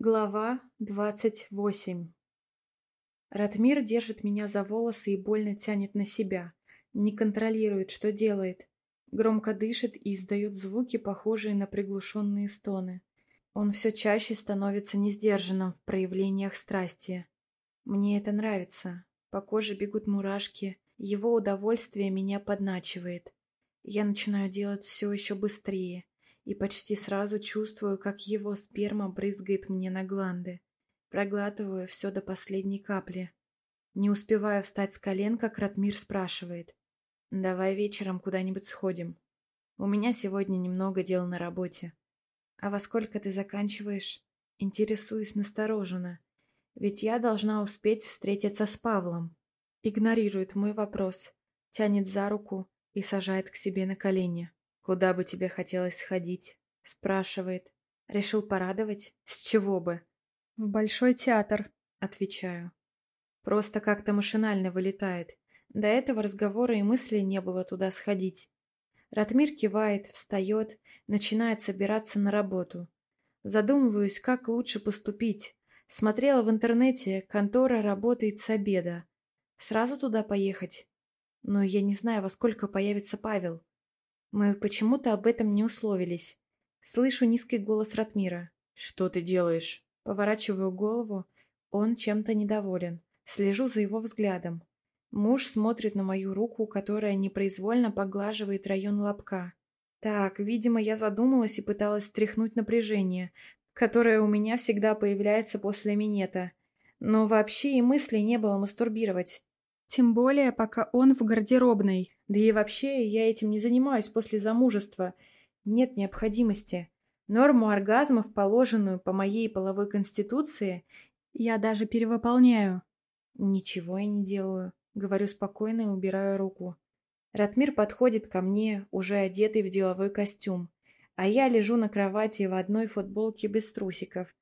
Глава двадцать восемь Ратмир держит меня за волосы и больно тянет на себя. Не контролирует, что делает. Громко дышит и издает звуки, похожие на приглушенные стоны. Он все чаще становится несдержанным в проявлениях страсти. Мне это нравится. По коже бегут мурашки. Его удовольствие меня подначивает. Я начинаю делать все еще быстрее и почти сразу чувствую, как его сперма брызгает мне на гланды. Проглатываю все до последней капли. Не успеваю встать с колен, как Ратмир спрашивает. «Давай вечером куда-нибудь сходим. У меня сегодня немного дел на работе. А во сколько ты заканчиваешь?» Интересуюсь настороженно. Ведь я должна успеть встретиться с Павлом. Игнорирует мой вопрос, тянет за руку и сажает к себе на колени. «Куда бы тебе хотелось сходить?» — спрашивает. «Решил порадовать? С чего бы?» «В Большой театр», — отвечаю. Просто как-то машинально вылетает. До этого разговора и мысли не было туда сходить. Ратмир кивает, встает, начинает собираться на работу. Задумываюсь, как лучше поступить. Смотрела в интернете, контора работает с обеда. Сразу туда поехать? Но я не знаю, во сколько появится Павел. Мы почему-то об этом не условились. Слышу низкий голос Ратмира. «Что ты делаешь?» Поворачиваю голову. Он чем-то недоволен. Слежу за его взглядом. Муж смотрит на мою руку, которая непроизвольно поглаживает район лобка. Так, видимо, я задумалась и пыталась стряхнуть напряжение, которое у меня всегда появляется после минета. Но вообще и мысли не было мастурбировать. Тем более, пока он в гардеробной. Да и вообще, я этим не занимаюсь после замужества. Нет необходимости. Норму оргазмов, положенную по моей половой конституции, я даже перевыполняю. Ничего я не делаю. Говорю спокойно и убираю руку. Ратмир подходит ко мне, уже одетый в деловой костюм, а я лежу на кровати в одной футболке без трусиков.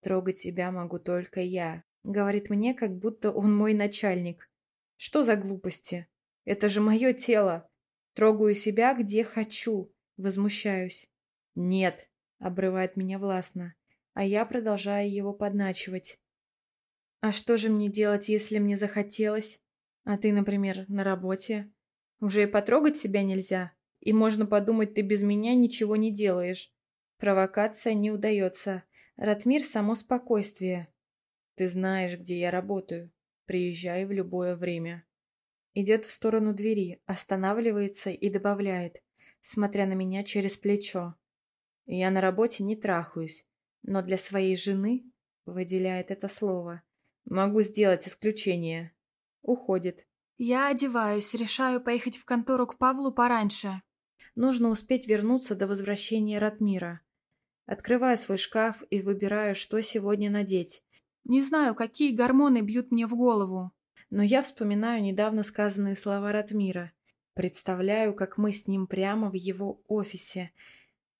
«Трогать себя могу только я», — говорит мне, как будто он мой начальник. Что за глупости? Это же мое тело. Трогаю себя, где хочу. Возмущаюсь. Нет, обрывает меня властно, а я продолжаю его подначивать. А что же мне делать, если мне захотелось? А ты, например, на работе? Уже и потрогать себя нельзя. И можно подумать, ты без меня ничего не делаешь. Провокация не удается. Ратмир — само спокойствие. Ты знаешь, где я работаю. Приезжай в любое время. Идет в сторону двери, останавливается и добавляет, смотря на меня через плечо. Я на работе не трахаюсь, но для своей жены, выделяет это слово, могу сделать исключение. Уходит. Я одеваюсь, решаю поехать в контору к Павлу пораньше. Нужно успеть вернуться до возвращения Ратмира. Открываю свой шкаф и выбираю, что сегодня надеть. Не знаю, какие гормоны бьют мне в голову, но я вспоминаю недавно сказанные слова Ратмира. Представляю, как мы с ним прямо в его офисе.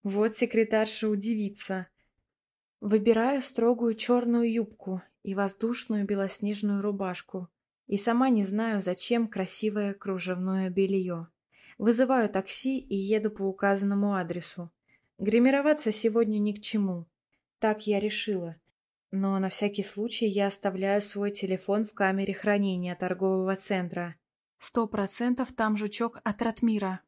Вот секретарша удивится. Выбираю строгую черную юбку и воздушную белоснежную рубашку. И сама не знаю, зачем красивое кружевное белье. Вызываю такси и еду по указанному адресу. Гримироваться сегодня ни к чему. Так я решила. Но на всякий случай я оставляю свой телефон в камере хранения торгового центра. Сто процентов там жучок от Ратмира.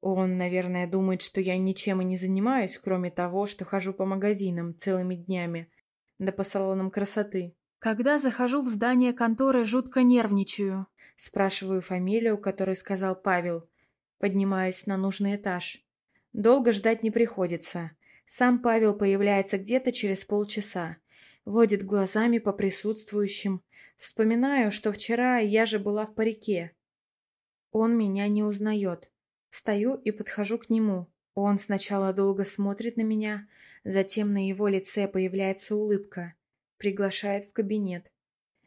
Он, наверное, думает, что я ничем и не занимаюсь, кроме того, что хожу по магазинам целыми днями, да по салонам красоты. Когда захожу в здание конторы, жутко нервничаю. Спрашиваю фамилию, которую сказал Павел, поднимаясь на нужный этаж. Долго ждать не приходится. Сам Павел появляется где-то через полчаса. Водит глазами по присутствующим. Вспоминаю, что вчера я же была в парике. Он меня не узнает. Стою и подхожу к нему. Он сначала долго смотрит на меня, затем на его лице появляется улыбка. Приглашает в кабинет.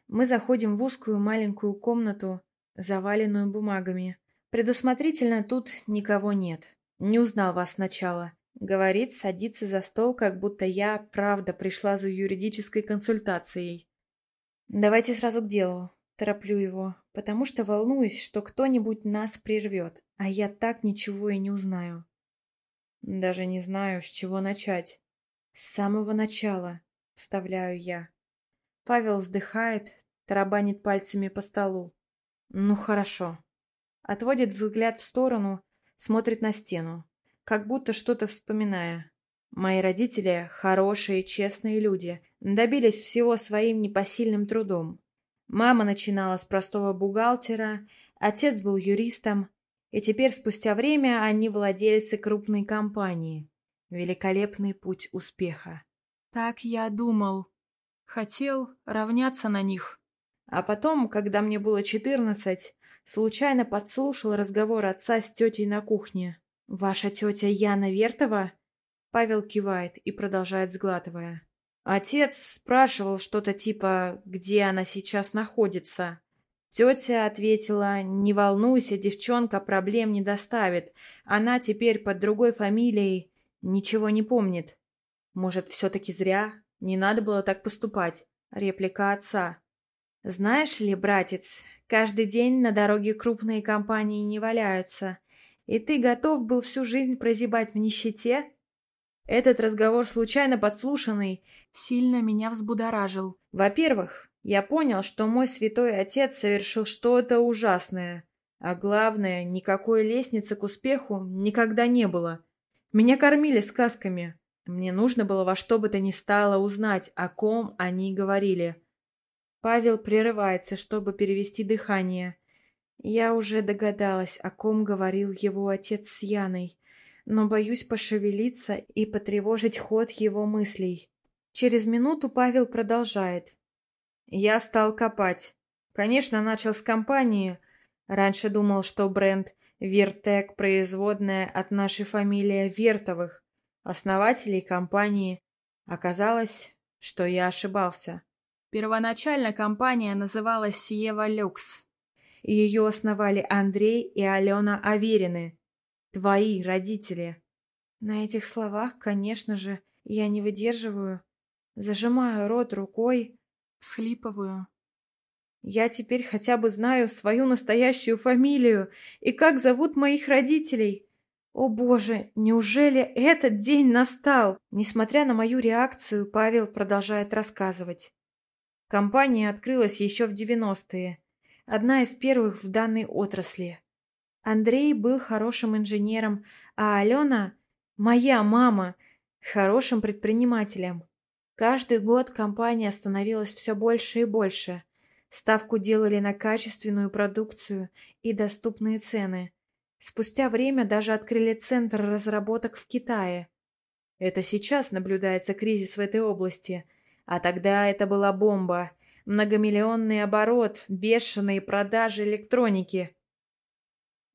Мы заходим в узкую маленькую комнату, заваленную бумагами. Предусмотрительно тут никого нет. Не узнал вас сначала. Говорит, садится за стол, как будто я, правда, пришла за юридической консультацией. Давайте сразу к делу. Тороплю его, потому что волнуюсь, что кто-нибудь нас прервет, а я так ничего и не узнаю. Даже не знаю, с чего начать. С самого начала. вставляю я. Павел вздыхает, тарабанит пальцами по столу. Ну хорошо. Отводит взгляд в сторону, смотрит на стену, как будто что-то вспоминая. Мои родители — хорошие, честные люди, добились всего своим непосильным трудом. Мама начинала с простого бухгалтера, отец был юристом, и теперь, спустя время, они владельцы крупной компании. Великолепный путь успеха. Так я думал. Хотел равняться на них. А потом, когда мне было четырнадцать, случайно подслушал разговор отца с тетей на кухне. «Ваша тетя Яна Вертова?» Павел кивает и продолжает сглатывая. Отец спрашивал что-то типа «Где она сейчас находится?». Тетя ответила «Не волнуйся, девчонка проблем не доставит. Она теперь под другой фамилией, ничего не помнит». Может, все-таки зря? Не надо было так поступать. Реплика отца. Знаешь ли, братец, каждый день на дороге крупные компании не валяются. И ты готов был всю жизнь прозябать в нищете? Этот разговор, случайно подслушанный, сильно меня взбудоражил. Во-первых, я понял, что мой святой отец совершил что-то ужасное. А главное, никакой лестницы к успеху никогда не было. Меня кормили сказками. Мне нужно было во что бы то ни стало узнать, о ком они говорили. Павел прерывается, чтобы перевести дыхание. Я уже догадалась, о ком говорил его отец с Яной но боюсь пошевелиться и потревожить ход его мыслей. Через минуту Павел продолжает. Я стал копать. Конечно, начал с компании. Раньше думал, что бренд Вертек производная от нашей фамилии Вертовых, основателей компании. Оказалось, что я ошибался. Первоначально компания называлась Сиева Люкс. Ее основали Андрей и Алена Аверины. Твои родители. На этих словах, конечно же, я не выдерживаю. Зажимаю рот рукой. Всхлипываю. Я теперь хотя бы знаю свою настоящую фамилию и как зовут моих родителей. О боже, неужели этот день настал? Несмотря на мою реакцию, Павел продолжает рассказывать. Компания открылась еще в девяностые. Одна из первых в данной отрасли. Андрей был хорошим инженером, а Алена, моя мама, хорошим предпринимателем. Каждый год компания становилась все больше и больше. Ставку делали на качественную продукцию и доступные цены. Спустя время даже открыли центр разработок в Китае. Это сейчас наблюдается кризис в этой области, а тогда это была бомба. Многомиллионный оборот, бешеные продажи электроники.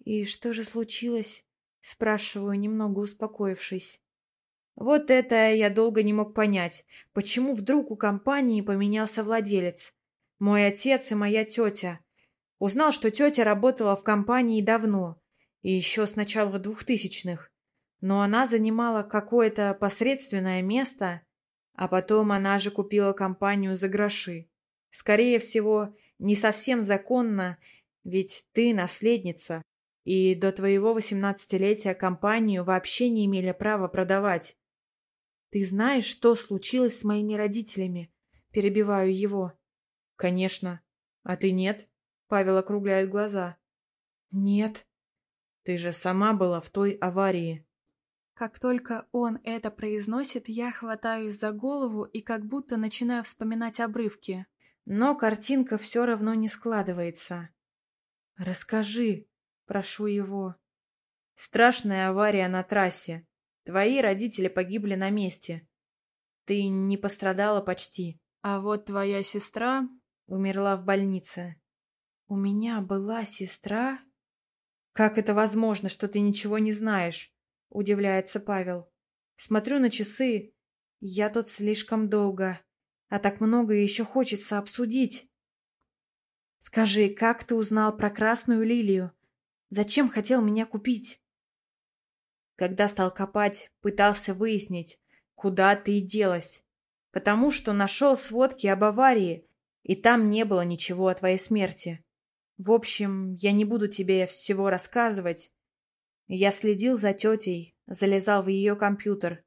«И что же случилось?» — спрашиваю, немного успокоившись. Вот это я долго не мог понять, почему вдруг у компании поменялся владелец. Мой отец и моя тетя. Узнал, что тетя работала в компании давно, и еще с начала двухтысячных. Но она занимала какое-то посредственное место, а потом она же купила компанию за гроши. Скорее всего, не совсем законно, ведь ты наследница. И до твоего восемнадцатилетия компанию вообще не имели права продавать. Ты знаешь, что случилось с моими родителями? Перебиваю его. Конечно. А ты нет? Павел округляет глаза. Нет. Ты же сама была в той аварии. Как только он это произносит, я хватаюсь за голову и как будто начинаю вспоминать обрывки. Но картинка все равно не складывается. Расскажи, Прошу его. Страшная авария на трассе. Твои родители погибли на месте. Ты не пострадала почти. А вот твоя сестра... Умерла в больнице. У меня была сестра? Как это возможно, что ты ничего не знаешь? Удивляется Павел. Смотрю на часы. Я тут слишком долго. А так много еще хочется обсудить. Скажи, как ты узнал про красную лилию? Зачем хотел меня купить? Когда стал копать, пытался выяснить, куда ты делась. Потому что нашел сводки об аварии, и там не было ничего о твоей смерти. В общем, я не буду тебе всего рассказывать. Я следил за тетей, залезал в ее компьютер.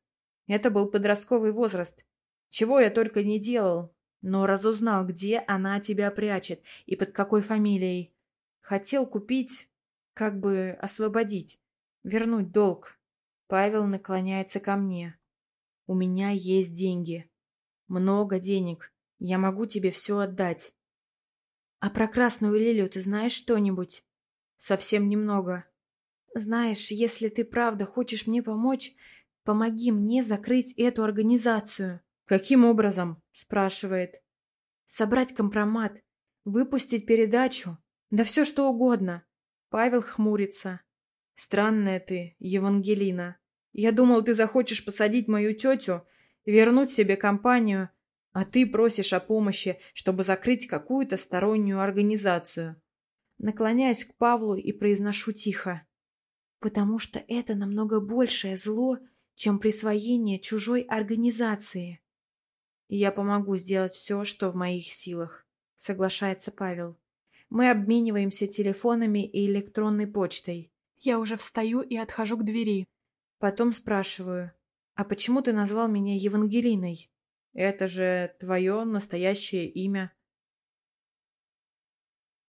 Это был подростковый возраст. Чего я только не делал, но разузнал, где она тебя прячет и под какой фамилией. Хотел купить, как бы освободить, вернуть долг. Павел наклоняется ко мне. У меня есть деньги. Много денег. Я могу тебе все отдать. А про красную лилию ты знаешь что-нибудь? Совсем немного. Знаешь, если ты правда хочешь мне помочь, помоги мне закрыть эту организацию. Каким образом? Спрашивает. Собрать компромат, выпустить передачу, да все что угодно. Павел хмурится. Странная ты, Евангелина. Я думал, ты захочешь посадить мою тетю, вернуть себе компанию, а ты просишь о помощи, чтобы закрыть какую-то стороннюю организацию. Наклоняюсь к Павлу и произношу тихо. Потому что это намного большее зло, чем присвоение чужой организации. И я помогу сделать все, что в моих силах, соглашается Павел. Мы обмениваемся телефонами и электронной почтой. Я уже встаю и отхожу к двери. Потом спрашиваю, а почему ты назвал меня Евангелиной? Это же твое настоящее имя.